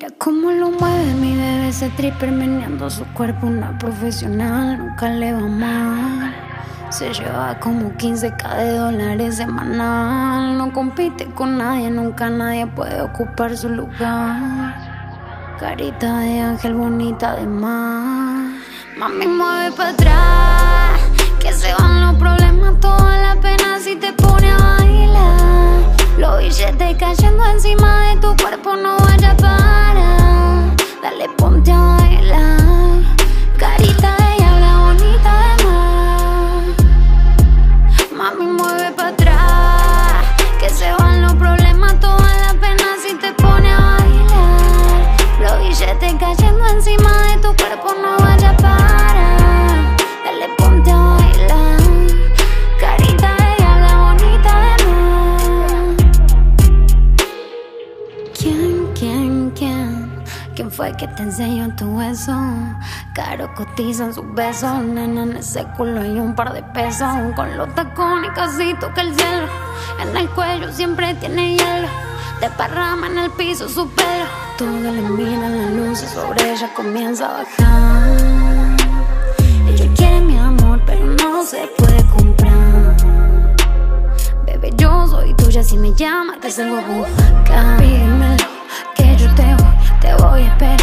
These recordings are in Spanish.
Mira cómo lo mueve mi bebé, ese tripper meneando su cuerpo, una profesional, nunca le va mal. Se lleva como 15k de dólares semanal. No compite con nadie, nunca nadie puede ocupar su lugar. Carita de ángel bonita de mar. Mami, mueve para atrás. Que se van los problemas, toda la pena si te fue que te enseñó tu beso? Caro cotizan sus besos, nena, en ese culo hay un par de pesos. Con los tacones casi toca el cielo. En el cuello siempre tiene hielo. Desparrama en el piso su pelo. Todo le mira la luz sobre ella comienza a bajar. Ella quiere mi amor, pero no se puede comprar. Bebé, yo soy tuya si me llama, te salgo a buscar. Pídemelo, te voy, a esperar.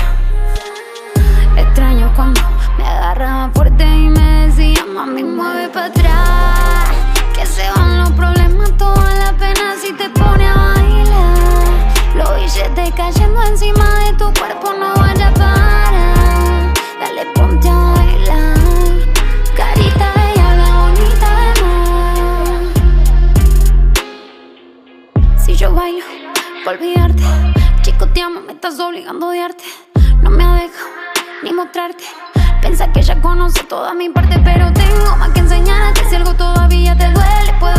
Extraño cuando me agarraba fuerte y me decía, mami, mueve para atrás. Que se van los problemas, toda la pena si te pone a bailar. Los billetes cayendo encima de tu cuerpo, no vaya a parar. Dale, ponte a bailar. Carita de diabla bonita de. Si yo bailo, olvidarte. Chico, te amo, me estás obligando a odiarte. No me dejo ni mostrarte. Piensa que ya conoce toda mi parte, pero tengo más que enseñarte. Si algo todavía te duele, puedo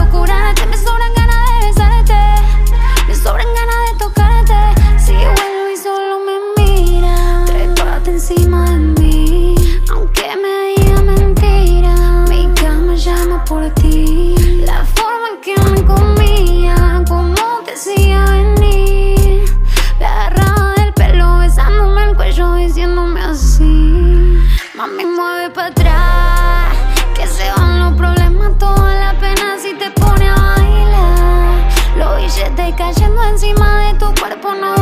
mueve para atrás. Que se van los problemas, toda la pena si te pone a bailar. Los billetes cayendo encima de tu cuerpo no